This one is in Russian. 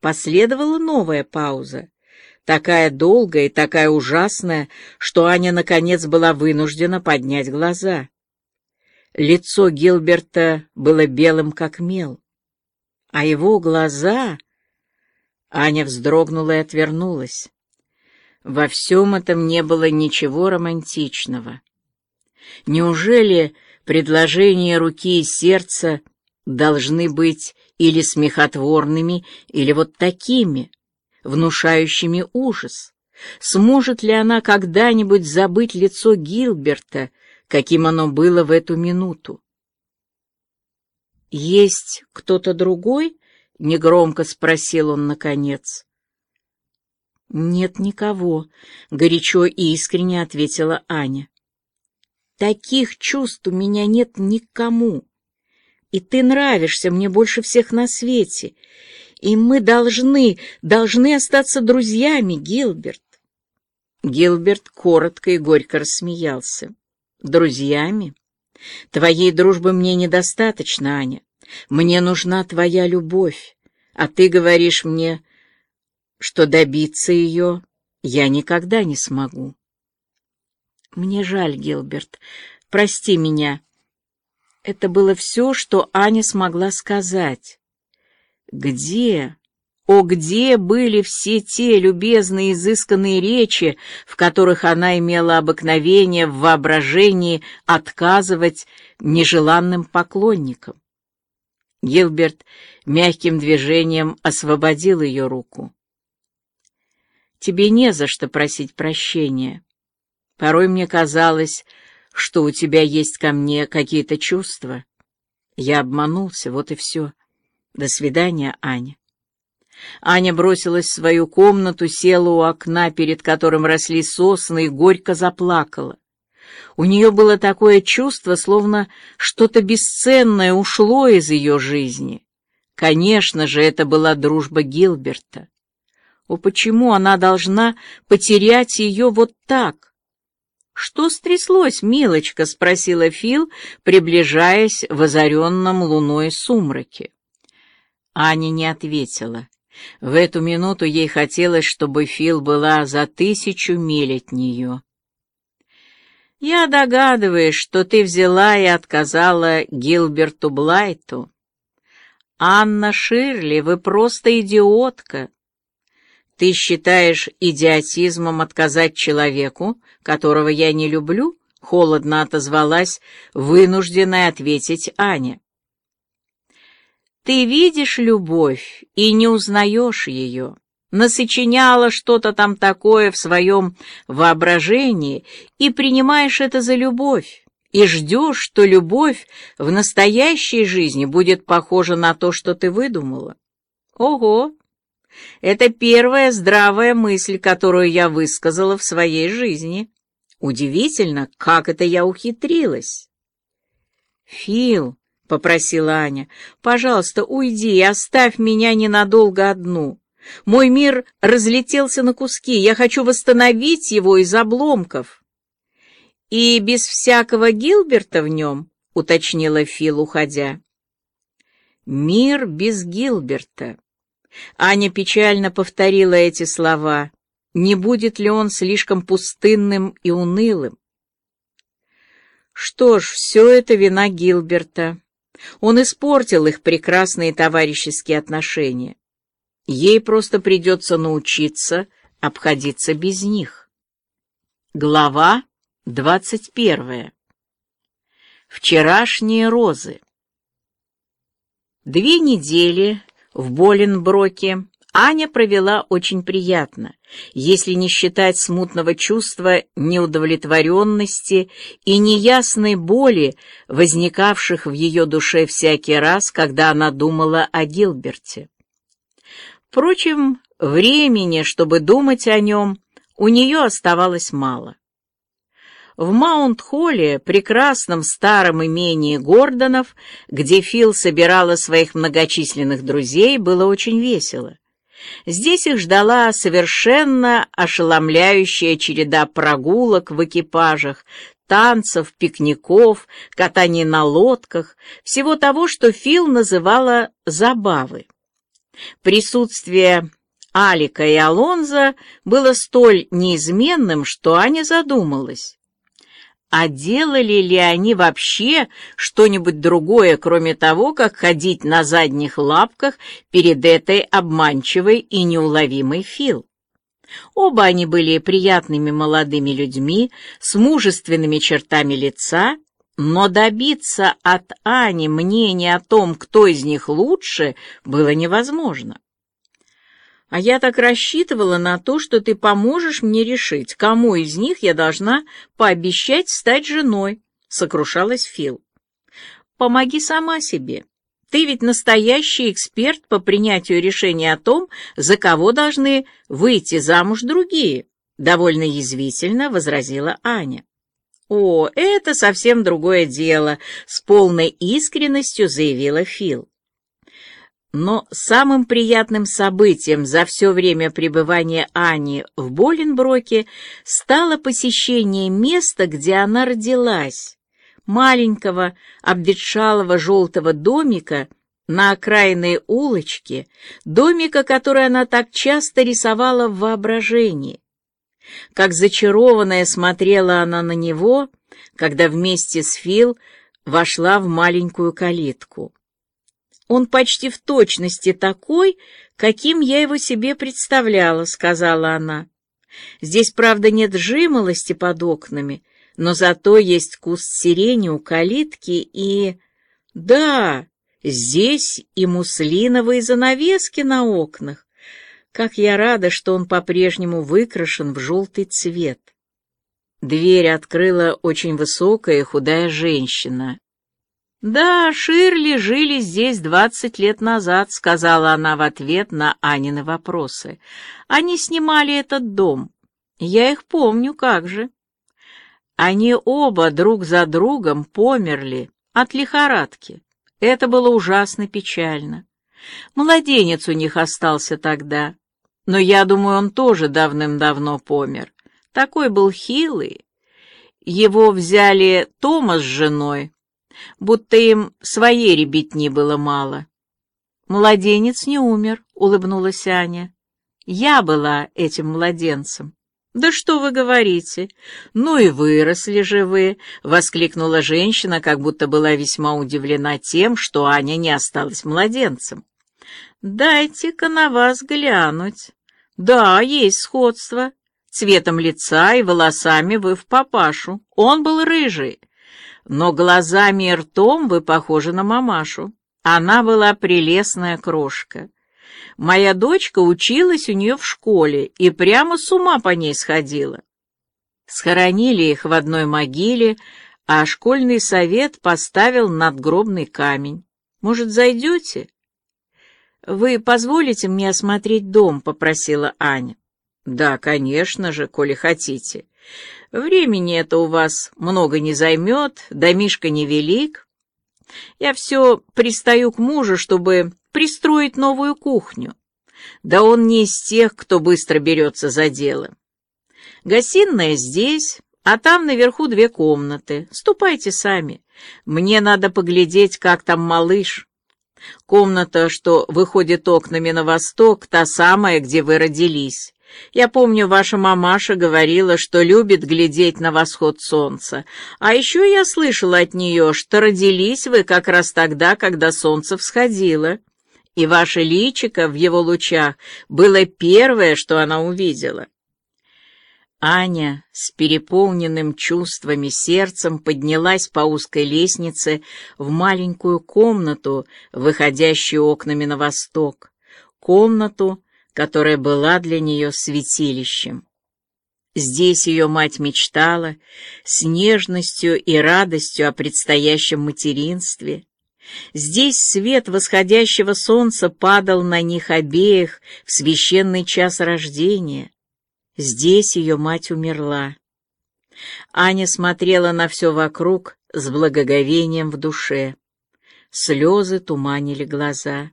Последовала новая пауза, такая долгая и такая ужасная, что Аня наконец была вынуждена поднять глаза. Лицо Гилберта было белым, как мел, а его глаза... Аня вздрогнула и отвернулась. Во всем этом не было ничего романтичного. Неужели предложения руки и сердца должны быть или смехотворными, или вот такими, внушающими ужас? Сможет ли она когда-нибудь забыть лицо Гилберта, каким оно было в эту минуту? «Есть кто-то другой?» — негромко спросил он наконец. «Нет никого», — горячо и искренне ответила Аня. «Таких чувств у меня нет никому. И ты нравишься мне больше всех на свете. И мы должны, должны остаться друзьями, Гилберт». Гилберт коротко и горько рассмеялся. «Друзьями? Твоей дружбы мне недостаточно, Аня. Мне нужна твоя любовь. А ты говоришь мне, что добиться ее я никогда не смогу. Мне жаль, Гилберт. Прости меня. Это было все, что Аня смогла сказать. Где, о, где были все те любезные изысканные речи, в которых она имела обыкновение в воображении отказывать нежеланным поклонникам? Гилберт мягким движением освободил ее руку. «Тебе не за что просить прощения. Порой мне казалось, что у тебя есть ко мне какие-то чувства. Я обманулся, вот и все. До свидания, Аня». Аня бросилась в свою комнату, села у окна, перед которым росли сосны, и горько заплакала. У нее было такое чувство, словно что-то бесценное ушло из ее жизни. Конечно же, это была дружба Гилберта. О, почему она должна потерять ее вот так? «Что стряслось, милочка?» — спросила Фил, приближаясь в озаренном луной сумраке. Аня не ответила. В эту минуту ей хотелось, чтобы Фил была за тысячу миль от нее. Я догадываюсь, что ты взяла и отказала Гилберту Блайту. Анна Ширли, вы просто идиотка. Ты считаешь идиотизмом отказать человеку, которого я не люблю? Холодно отозвалась, вынужденная ответить Аня. Ты видишь любовь и не узнаешь ее насочиняла что-то там такое в своем воображении и принимаешь это за любовь, и ждешь, что любовь в настоящей жизни будет похожа на то, что ты выдумала. Ого! Это первая здравая мысль, которую я высказала в своей жизни. Удивительно, как это я ухитрилась. «Фил», — попросила Аня, — «пожалуйста, уйди и оставь меня ненадолго одну». Мой мир разлетелся на куски, я хочу восстановить его из обломков. И без всякого Гилберта в нем, — уточнила Фил, уходя. Мир без Гилберта. Аня печально повторила эти слова. Не будет ли он слишком пустынным и унылым? Что ж, все это вина Гилберта. Он испортил их прекрасные товарищеские отношения. Ей просто придется научиться обходиться без них. Глава двадцать первая. Вчерашние розы. Две недели в Боленброке Аня провела очень приятно, если не считать смутного чувства неудовлетворенности и неясной боли, возникавших в ее душе всякий раз, когда она думала о Гилберте. Впрочем, времени, чтобы думать о нем, у нее оставалось мало. В Маунт-Холле, прекрасном старом имении Гордонов, где Фил собирала своих многочисленных друзей, было очень весело. Здесь их ждала совершенно ошеломляющая череда прогулок в экипажах, танцев, пикников, катаний на лодках, всего того, что Фил называла «забавы». Присутствие Алика и Алонза было столь неизменным, что Аня задумалась. А делали ли они вообще что-нибудь другое, кроме того, как ходить на задних лапках перед этой обманчивой и неуловимой Фил? Оба они были приятными молодыми людьми с мужественными чертами лица, но добиться от Ани мнения о том, кто из них лучше, было невозможно. А я так рассчитывала на то, что ты поможешь мне решить, кому из них я должна пообещать стать женой, — сокрушалась Фил. Помоги сама себе. Ты ведь настоящий эксперт по принятию решения о том, за кого должны выйти замуж другие, — довольно язвительно возразила Аня. «О, это совсем другое дело», — с полной искренностью заявила Фил. Но самым приятным событием за все время пребывания Ани в Боленброке стало посещение места, где она родилась, маленького обветшалого желтого домика на окраинной улочке, домика, который она так часто рисовала в воображении. Как зачарованная смотрела она на него, когда вместе с Фил вошла в маленькую калитку. «Он почти в точности такой, каким я его себе представляла», — сказала она. «Здесь, правда, нет жимолости под окнами, но зато есть куст сирени у калитки и... Да, здесь и муслиновые занавески на окнах. Как я рада, что он по-прежнему выкрашен в желтый цвет». Дверь открыла очень высокая худая женщина. «Да, Ширли жили здесь двадцать лет назад», — сказала она в ответ на Анины вопросы. «Они снимали этот дом. Я их помню, как же». Они оба друг за другом померли от лихорадки. Это было ужасно печально. Младенец у них остался тогда, но я думаю, он тоже давным-давно помер. Такой был хилый. Его взяли Тома с женой, будто им своей ребятни было мало. «Младенец не умер», — улыбнулась Аня. «Я была этим младенцем». «Да что вы говорите? Ну и выросли же вы!» — воскликнула женщина, как будто была весьма удивлена тем, что Аня не осталась младенцем. «Дайте-ка на вас глянуть. Да, есть сходство. Цветом лица и волосами вы в папашу. Он был рыжий, но глазами и ртом вы похожи на мамашу. Она была прелестная крошка. Моя дочка училась у нее в школе и прямо с ума по ней сходила. Схоронили их в одной могиле, а школьный совет поставил надгробный камень. Может, зайдете? «Вы позволите мне осмотреть дом?» — попросила Аня. «Да, конечно же, коли хотите. Времени это у вас много не займет, домишка невелик. Я все пристаю к мужу, чтобы пристроить новую кухню. Да он не из тех, кто быстро берется за дело. Гостиная здесь, а там наверху две комнаты. Ступайте сами. Мне надо поглядеть, как там малыш. Комната, что выходит окнами на восток, та самая, где вы родились. Я помню, ваша мамаша говорила, что любит глядеть на восход солнца. А еще я слышала от нее, что родились вы как раз тогда, когда солнце всходило. И ваше личико в его лучах было первое, что она увидела. Аня с переполненным чувствами сердцем поднялась по узкой лестнице в маленькую комнату, выходящую окнами на восток. Комнату, которая была для нее святилищем. Здесь ее мать мечтала с нежностью и радостью о предстоящем материнстве. Здесь свет восходящего солнца падал на них обеих в священный час рождения. Здесь ее мать умерла. Аня смотрела на все вокруг с благоговением в душе. Слезы туманили глаза.